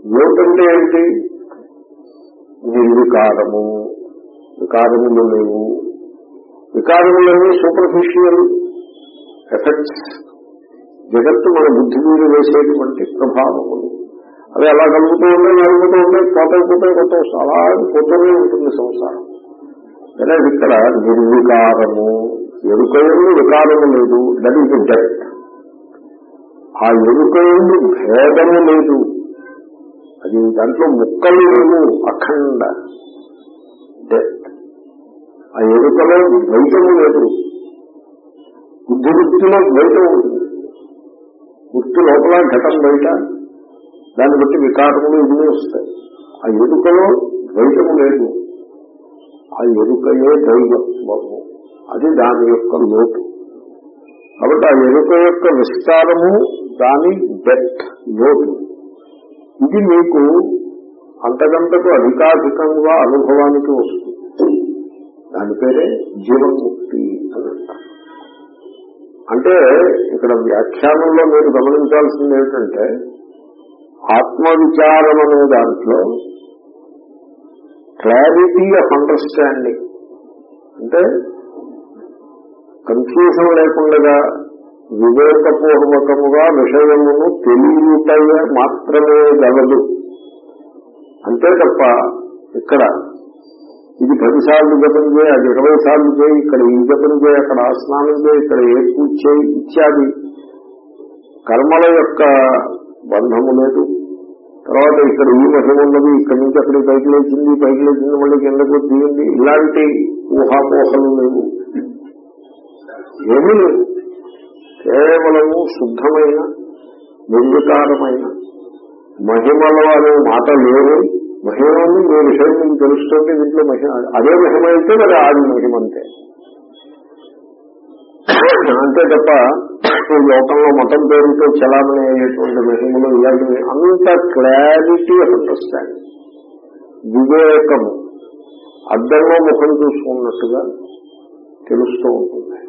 లోటు అంటే ఏంటి? నిర్వికారము. వికారములు లేవు. వికారములన్నీ సూపర్ఫిషియల్ ఎఫెక్ట్స్ జగత్తు మన బుద్ధి మీద వేసేటువంటి ప్రభావములు. అవి అలా కలుగుతూ ఉంటాయి కలుగుతూ ఉంటాయి పోతాయి పోతాయి కొత్త అలా పోతూనే ఉంటుంది సంసారం. అనేది ఇక్కడ నిర్వికారము. ఎరుకయంలో వికారము లేదు. దట్ ఈస్ డెత్ ఆ ఎరుకయంలో భేదము లేదు. అది దాంట్లో ముక్కలు లేవు. అఖండ డెత్ ఆ ఎరుకలో ద్వైతము లేదు. బుద్ధివృత్తిలో ద్వైతం ఉంటుంది వృత్తి లోపల ఘటం బయట. దాన్ని బట్టి వికారములు ఇన్ని వస్తాయి. ఆ ఎరుకలో ద్వైతము లేదు. ఆ ఎరుకయే దైవత్వము అది దాని యొక్క లోటు. కాబట్టి ఆ ఎరుక యొక్క విస్తారము దాని డెత్ లోటు. ఇది మీకు అంతకంతకు అధికాధికంగా అనుభవానికి వస్తుంది. దాని పేరే జీవన్ముక్తి అని అంటారు. అంటే ఇక్కడ వ్యాఖ్యానంలో మీరు గమనించాల్సింది ఏమిటంటే ఆత్మవిచారం అనే దాంట్లో క్లారిటీ ఆఫ్ అండర్స్టాండింగ్ అంటే కన్ఫ్యూజన్ లేకుండా వివేకపూర్వకముగా విషయమును తెలియటయ మాత్రమే గలదు. అంతే తప్ప ఇక్కడ ఇది పది సార్లు జపం చేయి అది ఇరవై సార్లు చేయి ఇక్కడ ఈ జపం చేయి అక్కడ ఆ స్నానం చేయి ఇక్కడ ఏ పూజ చేయి ఇత్యాది కర్మల యొక్క బంధము లేదు. తర్వాత ఇక్కడ ఈ మహిమ ఉన్నది ఇక్కడి నుంచి అక్కడికి పైకి లేచింది పైకి లేచింది మళ్ళీ కిందకు దిగింది ఇలాంటి ఊహాపోహలు లేవు. ఏమీ లేవు. కేవలము శుద్ధమైన నిర్వికారమైన మహిమలు అనే మాట లేదు మహిమని మీ విషయం మీకు తెలుస్తుంటే దీంట్లో మహిమ అదే మహిమ అయితే మరి ఆది మహిమ అంతే. అంతే తప్ప ఈ లోకంలో మతం పేరుతో చలామణి అయ్యేటువంటి మహిమలు ఇలాంటివి అంత క్లారిటీ ఆఫ్ అండర్స్టాండింగ్ వివేకము అద్దంలో ముఖం చూసుకున్నట్టుగా తెలుస్తూ ఉంటుంది.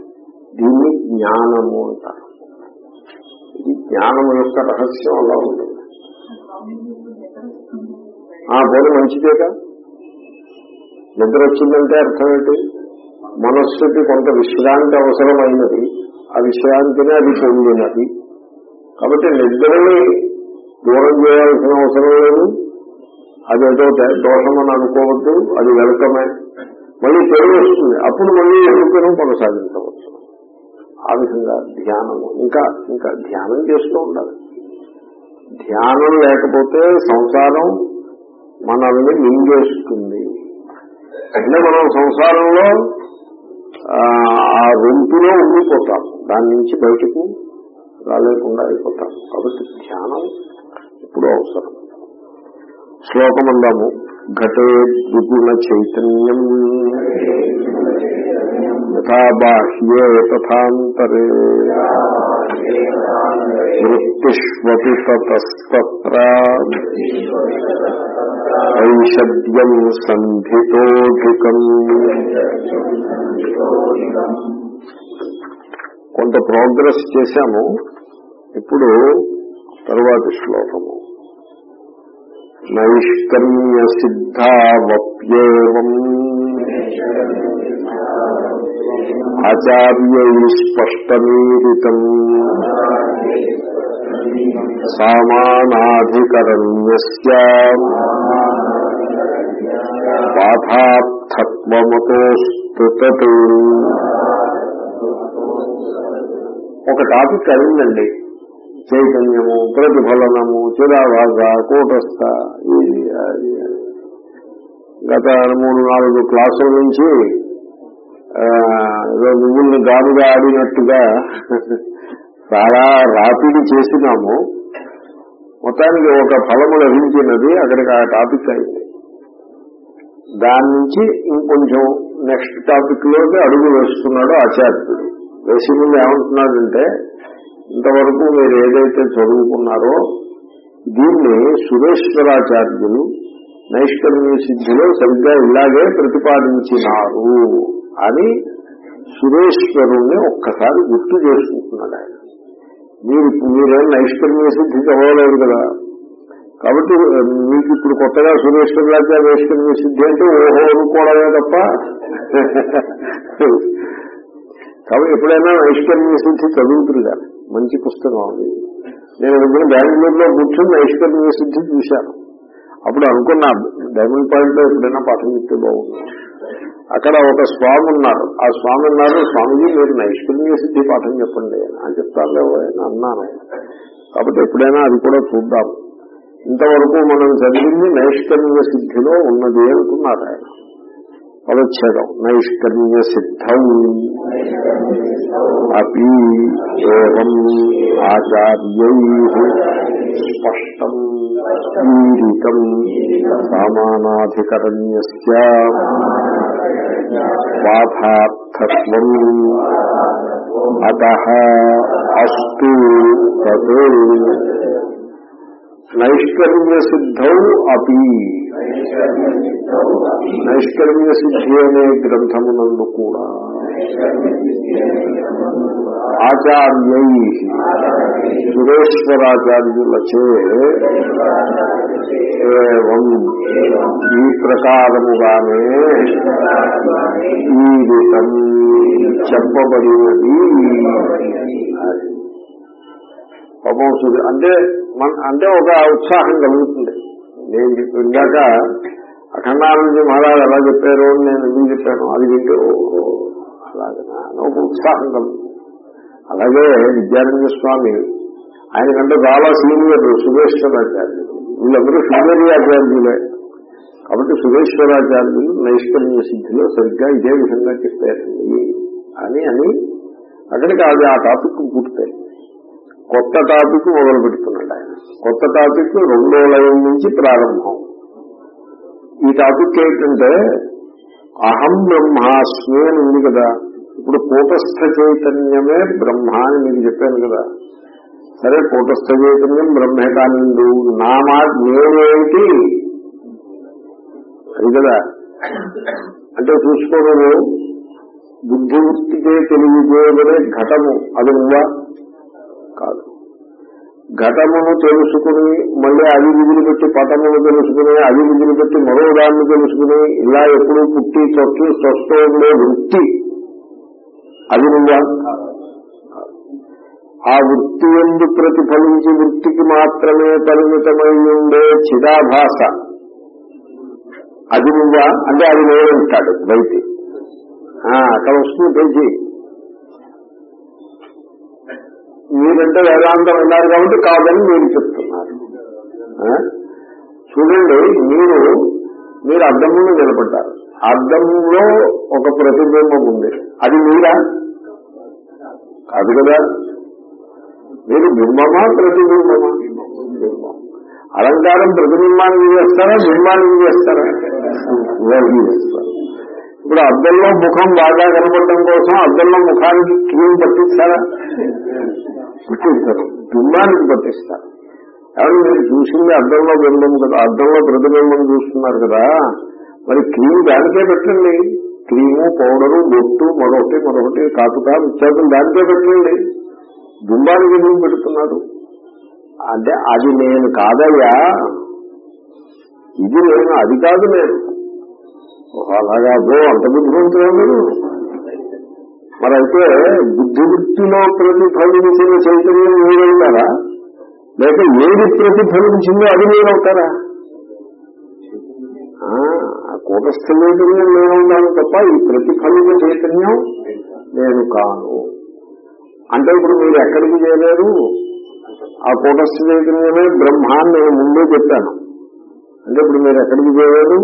దీన్ని జ్ఞానము అంటారు. ఇది జ్ఞానము యొక్క రహస్యం అలా ఉంటుంది. ఆ పేరు మంచిదేగా? నిద్ర వచ్చిందంటే అర్థం ఏంటి? మనస్సుకి కొంత విశ్రాంతి అవసరమైనది. ఆ విశ్రాంతిని అది పొందినది. కాబట్టి నిద్రని దూరం చేయాల్సిన అవసరం లేదు. అదేదో దోషం అని అనుకోవద్దు. అది వెళ్తమే మళ్ళీ తెలివి వస్తుంది. అప్పుడు మళ్ళీ ఎదుగును కొనసాగించవచ్చు. ఆ విధంగా ధ్యానము ఇంకా ఇంకా ధ్యానం చేస్తూ ఉండాలి. ధ్యానం లేకపోతే సంసారం మనల్ని మింగేస్తుంది. అంటే మనం సంసారంలో ఆ రొంపులో ఉండిపోతాం. దాని నుంచి బయటకు రాలేకుండా అయిపోతాం. కాబట్టి ధ్యానం ఇప్పుడు అవసరం. శ్లోకం అందాము ఘటే ద్విగుణ చైతన్యం. యథా బాహ్యే తథాంతరే. వృత్తిష్వపి తతస్తత్ర ఐషద్యం సంధితోధికం. కొంత ప్రోగ్రెస్ చేశాము. ఇప్పుడు తరువాతి శ్లోకము. నైష్కర్మ్య సిద్ధావప్యేవం ఆచార్యై స్పష్టమీరితం సామానాధికరణ్యస్య బాధార్థత్వమతోస్తు ఒక టాపిక్ అయిందండి చైతన్యము ప్రతిఫలనము చిరాభాష కూటస్థ ఇది అది గత మూడు నాలుగు క్లాసుల నుంచి ఆ, ఏదో నువ్వుల్ని గానుగా ఆడినట్టుగా చాలా రాపిడి చేసినాము మొత్తానికి ఒక ఫలము లభించినది అక్కడికి ఆ టాపిక్ అయింది. దాని నుంచి ఇంకొంచెం నెక్స్ట్ టాపిక్లోకి అడుగు వేస్తున్నాడు ఆచార్యుడు. వేసి ముందు ఏమంటున్నాడంటే ఇంతవరకు మీరు ఏదైతే చదువుకున్నారో దీన్ని సురేశ్వరాచార్యులు నైష్కర్మ్య సిద్ధిలో సరిగ్గా ఇలాగే ప్రతిపాదించినారు అని సురేశ్వరుణ్ణి ఒక్కసారి గుర్తు చేసుకుంటున్నాడు ఆయన. మీరు మీరేం నైష్కర్మ్య సిద్ధి చదవలేదు కదా. కాబట్టి మీకు ఇప్పుడు కొత్తగా సురేశ్వరులాగా నైష్కర్మ్య సిద్ధి అంటే ఓహో అనుకోవడమే తప్ప. [LAUGHS] కాబట్టి ఎప్పుడైనా నైష్కర్మ్య సిద్ధి చదువుతుందా మంచి పుస్తకం అది. నేను ఎప్పుడైనా బెంగళూరులో కూర్చొని ఐశ్వర్య సిద్ధి చూశాను. అప్పుడు అనుకున్నా డైమండ్ పాయింట్లో ఎప్పుడైనా పాఠం చెప్తే బాగుంది అక్కడ ఒక స్వామి ఉన్నారు. ఆ స్వామి ఉన్నారు స్వామిజీ మీరు నైష్కర్మ్య సిద్ధి పాఠం చెప్పండి అని చెప్తాను అన్నాను కాబట్టి ఎప్పుడైనా అది కూడా చూద్దాం. ఇంతవరకు మనం చదివింది నైష్కర్మ్య సిద్ధిలో ఉన్నది అనుకున్నారు ఆయన. పదచ్ఛేదం నైష్కర్మ్య సిద్ధం. అపి ఏం ఆచార్యై స్పష్టం. ఈరితం సామానాధికరణ్య బాధార్థత్వం అత అస్తు తదే నైష్కర్మ్య సిద్ధౌ అపి. నైష్కర్మ్య సిద్ధి అనే గ్రంథమునందు కూడా ఆచార్యై సురేశ్వరాచార్యులచే ఏవం ఈ ప్రకారముగానే ఈ విధం చెప్పబడినది. పాపం అంటే మన అంటే ఒక ఉత్సాహం కలుగుతుంది. నేను చెప్పి ఇందాక అఖండానంద మహారాజు ఎలా చెప్పారు అని నేను ఎందుకు చెప్పాను? అది వింటూ అలాగనా? ఒక ఉత్సాహం కలుగుతుంది. అలాగే విద్యానంద స్వామి ఆయన కంటే చాలా సీనియర్ సురేశ్వరాచార్యులు వీళ్ళందరూ సీనియర్ ఆచార్యులే. కాబట్టి సురేశ్వరాచార్యులు నైష్కర్మ్య సిద్ధిలో సరిగ్గా ఇదే విధంగా చెప్పారండి అని అని అక్కడికి అది ఆ టాపిక్ పూర్తయింది. కొత్త టాపిక్ మొదలు పెడుతున్నాడు ఆయన కొత్త టాపిక్ రెండో లైన్ నుంచి ప్రారంభం. ఈ టాపిక్ ఏంటంటే అహం బ్రహ్మాస్మి అని ఉంది కదా. ఇప్పుడు కూటస్థ చైతన్యమే బ్రహ్మ అని మీకు చెప్పాను కదా. సరే కూటస్థ చైతన్యం బ్రహ్మే కానీ నామా నేనేమిటి అది కదా. అంటే చూసుకోవడము బుద్ధివృత్తికే తెలియజేయబడే ఘటము. అది ఉందా కాదు. ఘటమును తెలుసుకుని మళ్ళీ అది విధులు పెట్టి పటమును తెలుసుకుని అది విధులు పెట్టి మరో దాన్ని తెలుసుకుని ఇలా ఎప్పుడు పుట్టి చొచ్చి చొస్తూ ఉండే వృత్తి. అది నువ్వా? ఆ వృత్తి ఎందు ప్రతిఫలించి వృత్తికి మాత్రమే పరిమితమై ఉండే చిరాభాష అది నువ్వా? అంటే అది నేనంటాడు బయటి ఆ, అక్కడ వస్తుంది పేజీ మీరంటే వేదాంతం ఉన్నారు కాబట్టి కాదని మీరు చెప్తున్నారు. చూడండి మీరు మీరు అద్దం ముందు నిలబడ్డారు. అద్దంలో ఒక ప్రతిబింబం ఉంది. అది మీరా? కాదు కదా. మీరు బింబమా ప్రతిబింబమా? బింబం అలంకారం ప్రతిబింబానికి చేస్తారా? బింబానికి చేస్తారా? చేస్తారు. ఇప్పుడు అద్దంలో ముఖం బాగా కనపడటం కోసం అద్దంలో ముఖానికి క్రీమ్ పట్టిస్తారా? పట్టిస్తారు బింబానికి పట్టిస్తారు. కాబట్టి మీరు చూసింది అద్దంలో బింబం కదా అద్దంలో ప్రతిబింబం చూస్తున్నారు కదా. మరి క్రీమ్ దానికే పెట్టండి. క్రీము పౌడరు బొట్టు మరొకటి మరొకటి కాటుక ఇత్యాదులు దానికే పెట్టండి. బింబానికి ఎందుకు పెడుతున్నారు? అంటే అది నేను కాదయ్యా. ఇది నేను అది కాదు నేను. అలాగా అబ్బో అంత బుద్ధిమంతులు మరైతే బుద్ధివృత్తిలో ప్రతిఫలించిన చైతన్యం మీరవుతారా లేక ఏది ప్రతిఫలించిందో అది మీరవుతారా ఆ, ఆ కూటస్థ చైతన్యం నేనున్నాను తప్ప ఈ ప్రతిఫలిత చైతన్యం నేను కాను. అంటే ఇప్పుడు మీరు ఎక్కడికి చేయలేరు ఆ కూటస్థ చైతన్యమే బ్రహ్మాన్ని నేను ముందే చెప్పాను. అంటే ఇప్పుడు మీరు ఎక్కడికి చేయలేరు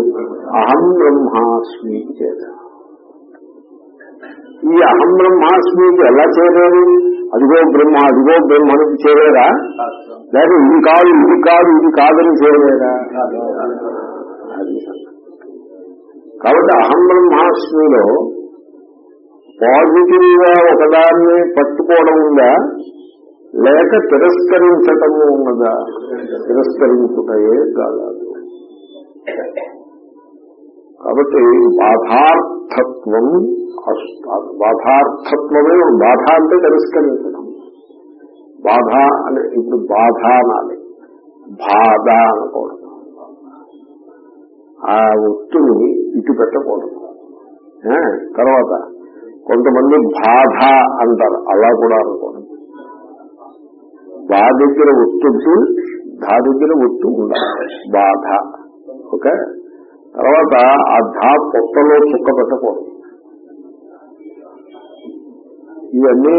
అహం బ్రహ్మాస్మికి చేశాను ఈ అహం బ్రహ్మాస్మికి ఎలా చేరారు? అదిగో బ్రహ్మ అదిగో బ్రహ్మనికి చేరేరా? లేక ఇది కాదు ఇది కాదు ఇది కాదని చేరేరా? అది కాబట్టి అహం బ్రహ్మాస్మిలో పాజిటివ్గా ఒకదాన్ని పట్టుకోవడం ఉందా? లేక తిరస్కరించటము ఉన్నదా? తిరస్కరించుటయే కాదు కాబట్టి బాధార్థత్వం బాధార్థత్వమే బాధ అంటే తిరస్కరించడం బాధ అనే ఇప్పుడు బాధ అనాలి. బాధ అనకూడదు. ఆ ఒత్తుని ఇటు పెట్టకూడదు. తర్వాత కొంతమంది బాధ అంటారు. అలా కూడా అనకూడదు. బా దగ్గర ఒత్తొద్దు ధా దగ్గర ఒత్తు ఉండాలి. బాధ. ఓకే? తర్వాత ఆ ధా పొట్టలో చుక్క పెట్టకూడదు. ఇవన్నీ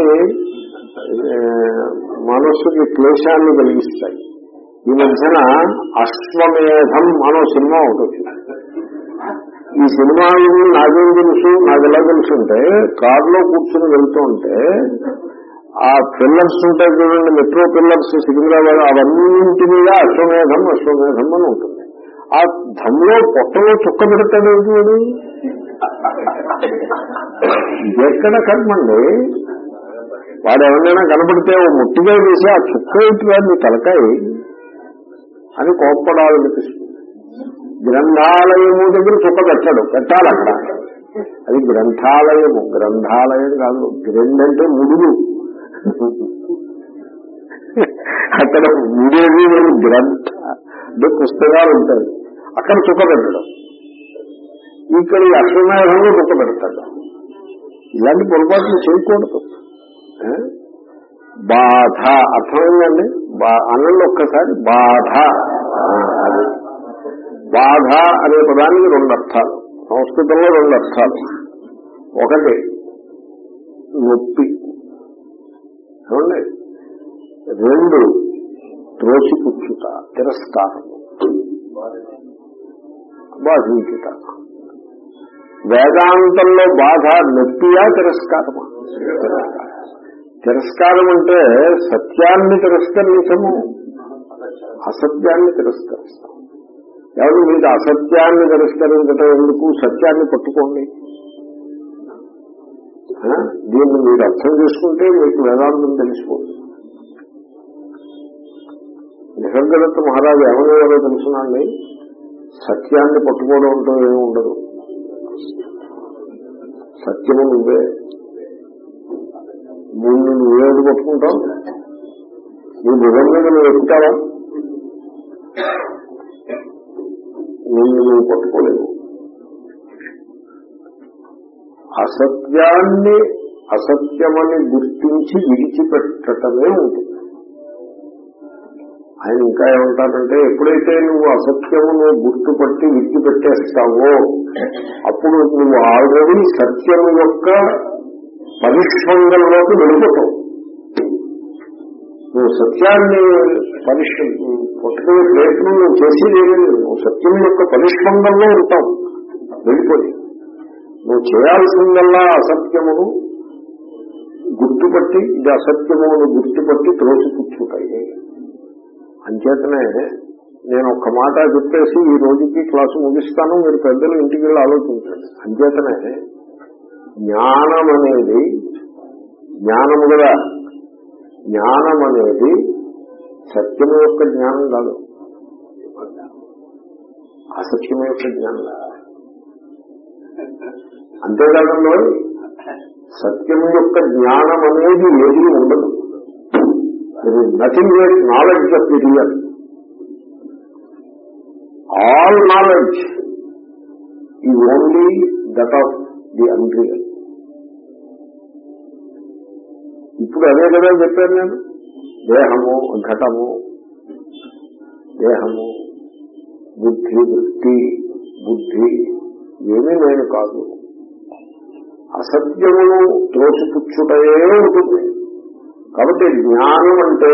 మనస్సుకి క్లేశాన్ని కలిగిస్తాయి. ఈ మధ్యన అశ్వమేధం అనో సినిమా ఒకటి ఈ సినిమా నాకేం తెలుసు? నాకు ఎలా తెలుసుంటే కారులో కూర్చుని వెళ్తూ ఉంటే ఆ పిల్లర్స్ ఉంటాయి చూడండి మెట్రో పిల్లర్స్ సికింద్రాబాద్ అవన్నింటి మీద అశ్వమేధం అశ్వమేధం అని ఉంటుంది. ఆ ధమ్లో పొట్టలో చుక్క పెడతాడు వీడు? ఎక్కడ కర్మండి? వాడు ఎవరినైనా కనపడితే ఓ ముట్టిగా వేసి ఆ చుక్క ఇటు వాడిని తలకాయ? అని కోప్పడాలనిపిస్తుంది. గ్రంథాలయము దగ్గర చుక్క పెట్టాడు. పెట్టాలి అక్కడ. అది గ్రంథాలయము. గ్రంథాలయం కాదు. గ్రంథ్ ముడుగు. అక్కడ ముడేది గ్రంథ. పుస్తకాలు ఉంటాయి. అక్కడ చుక్క పెట్టడం ఇక్కడ ఈ అశ్వమేధంలో చుక్క పెడతాడు ఇలాంటి పొరపాట్లు చేయకూడదు. బాధ. అర్థమైందండి? బా- అన్నంలో ఒక్కసారి బాధ. అది. బాధ అనే పదానికి రెండు అర్థాలు. సంస్కృతంలో రెండు అర్థాలు. ఒకటి నొప్పి. చూడండి రెండు త్రోసిపుచ్చుట తిరస్కారం బాధించుట వేదాంతంలో బాధ నొప్పియా తిరస్కారమా? తిరస్కారం అంటే సత్యాన్ని తిరస్కరించము. అసత్యాన్ని తిరస్కరిస్తాం. ఎవరు మీకు అసత్యాన్ని తిరస్కరించటం ఎందుకు? సత్యాన్ని పట్టుకోండి. దీన్ని మీరు అర్థం చేసుకుంటే మీకు వేదాంతం తెలిసిపోతుంది. నిసర్గదత్త మహారాజు ఏమనేవారో తెలుసునండి సత్యాన్ని పట్టుకోవడం అంటూ ఏమి ఉండదు. సత్యము నువ్వే. ముందు నువ్వే పట్టుకుంటావు? నీ భుజం మీద నువ్వు ఎక్కుతావా? నిన్ను నువ్వు పట్టుకోలేవు. అసత్యాన్ని అసత్యమని గుర్తించి విడిచిపెట్టటమే ఉంటుంది. ఆయన ఇంకా ఏమంటారంటే ఎప్పుడైతే నువ్వు అసత్యమును గుర్తుపట్టి విడిచిపెట్టేస్తావో అప్పుడు నువ్వు ఆల్రెడీ సత్యము యొక్క పరిష్మంగంలోకి వెళ్ళిపోతావు. నువ్వు సత్యాన్ని పరిష్ పట్టుకునే ప్రయత్నం నువ్వు చేసేది ఏమీ నువ్వు సత్యం యొక్క పరిష్మంగంలో ఉంటావు. వెళ్ళిపోయి. నువ్వు చేయాల్సిందల్లా అసత్యమును గుర్తుపట్టి ఇది అసత్యమును గుర్తుపట్టి త్రోసిపుచ్చుతాయి. అంచేతనే నేను ఒక్క మాట చెప్పేసి ఈ రోజుకి క్లాసు ముగిస్తాను మీరు పెద్దలు ఇంటికి వెళ్ళి ఆలోచించండి. అంచేతనే జ్ఞానం అనేది జ్ఞానము కదా జ్ఞానం అనేది సత్యము యొక్క జ్ఞానం కాదు. అసత్యము యొక్క జ్ఞానం అంతేకాదంలో సత్యము యొక్క జ్ఞానం అనేది ఏది ఉండదు. Nothing what knowledge of the real all knowledge is only that of the unreal ఇప్పుడు అదే కదా చెప్పాను నేను దేహము ఘటము దేహము బుద్ధి వృత్తి బుద్ధి ఏమీ నేను కాదు అసత్యమును త్రోసిపుచ్చుటయే ఉంటుంది కాబట్టి జ్ఞానం అంటే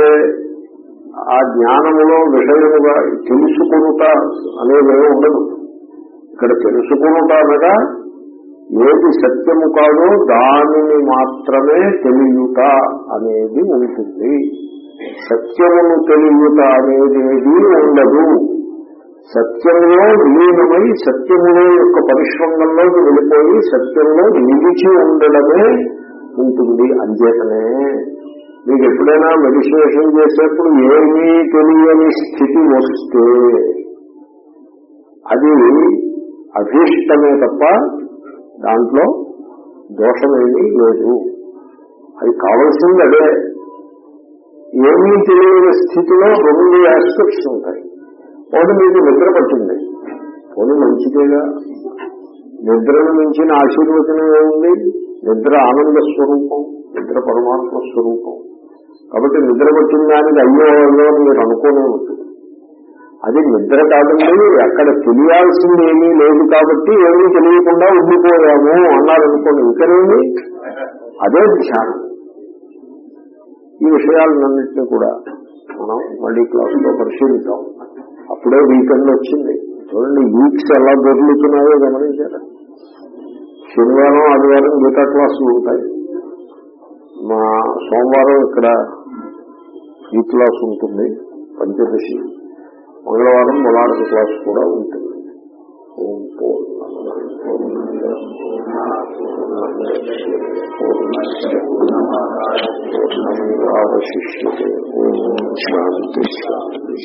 ఆ జ్ఞానములో విషయముగా తెలుసుకునుట అనేది ఉండదు. ఇక్కడ తెలుసుకునుట అనగా ఏది సత్యము కాదో దానిని మాత్రమే తెలియట అనేది ఉంటుంది. సత్యమును తెలియట అనేది ఉండదు. సత్యంలో విలీనమై సత్యములో యొక్క పరిశ్రమంలోకి వెళ్ళిపోయి సత్యంలో నిలిచి ఉండడమే ఉంటుంది. అంచేతనే మీకు ఎప్పుడైనా మెడిటేషన్ చేసేప్పుడు ఏమీ తెలియని స్థితి వస్తే అది అభీష్టమే తప్ప దాంట్లో దోషమేమీ లేదు. అది కావలసింది అదే. ఏమీ తెలియని స్థితిలో రెండు ఆస్పెక్ట్స్ ఉంటాయి. ఒకటి మీకు నిద్ర పట్టింది. పోనీ మంచిదేగా. నిద్రను మించిన ఆశీర్వచనం ఏముంది నిద్ర ఆనంద స్వరూపం. నిద్ర పరమాత్మ స్వరూపం. కాబట్టి నిద్ర పట్టిందానికి అయ్యో అయ్యో అని మీరు అనుకోనే. ఉంటుంది అది నిద్ర కాదండి అక్కడ తెలియాల్సింది ఏమీ లేదు కాబట్టి ఏమీ తెలియకుండా ఉండిపోయాము అన్నారనుకోండి ఇంకనేమి అదే ధ్యానం. ఈ విషయాలన్నింటినీ కూడా మనం మళ్ళీ క్లాసులో పరిశీలిద్దాం. అప్పుడే వీకెండ్ వచ్చింది. చూడండి వీక్స్ ఎలా దొరుకుతున్నాయో గమనించారా? శనివారం ఆదివారం గీతా క్లాసులు ఉంటాయి. మా సోమవారం ఇక్కడ ఈ క్లాస్ ఉంటుంది పంచదశి మంగళవారం మొలాడక క్లాస్ కూడా ఉంటుంది ఓం పూర్ణమేవాశిష్యే ఓం శాంతి శాంతి